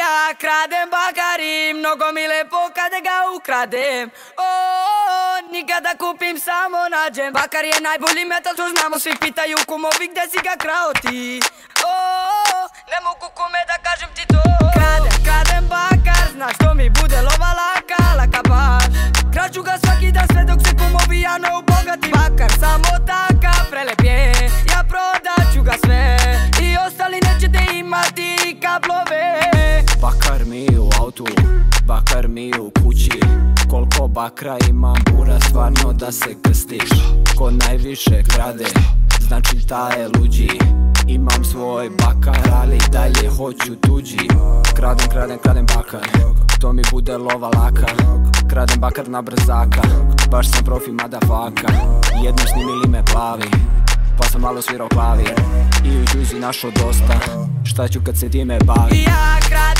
Ja kradem bakari, mnogo mi lepo kada ga ukradem. O, nikada kupim samo nađem. Bakar je najbolji metal, to znamo svi pitaju kumovi gdje si ga krao ti? O, ne mogu kome da kažem ti to. Kradem, kradem bakar, znaš to mi bude lova laka, laka baš. Kraću ga svaki dan sve dok se kumovi ja ne ubogati Bakar samo taka, prelep je, ja prodat ću ga sve. I ostali nećete imati kablove Bakar mi u autu, bakar mi u kući. Koliko bakra imam bura stvarno da se krstiš Ko najviše krade, znači ta je luđi. Imam svoj bakar, ali dalje hoću tuđi. Kradem, kradem, kradem bakar To mi bude lova laka. Kradem bakar na brzaka Baš sam profi faka Jednom snimili me plavi pa sam malo svirao klavir I u džuzi našo dosta Šta ću kad se time bavi Ja kradem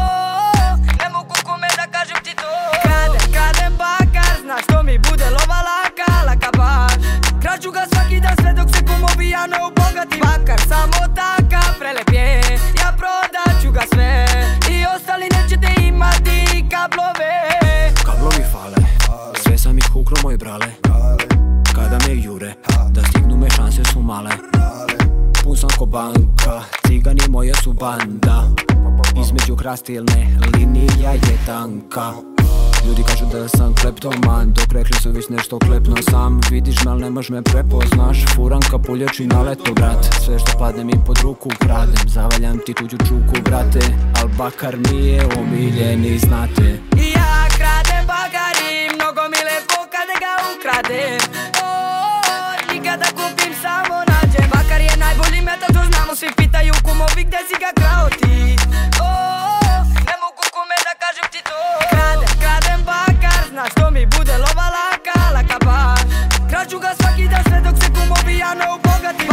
moj brale. Kada me jure, da stignu me šanse su male. Pun sam ko banka, cigani moje su banda. Između krastilne linija je tanka. Ljudi kažu da sam kleptoman Dok rekli su već nešto klepno sam. Vidiš me nemaš me prepoznaš. Furan kapuljači na leto brat Sve što padne mi pod ruku kradem. Zavaljam ti tuđu čuku brate Al bakar radim oh, Nikada kupim samo nađem. Bakar je najbolji meta, to znamo Svi pitaju kumovi gde si ga krao ti? Oh, Ne mogu kume da kažem ti to. Kradem, kradem bakar Znaš što mi bude lova laka, laka baš Kraću ga svaki dan sve dok se kumovi jano obogati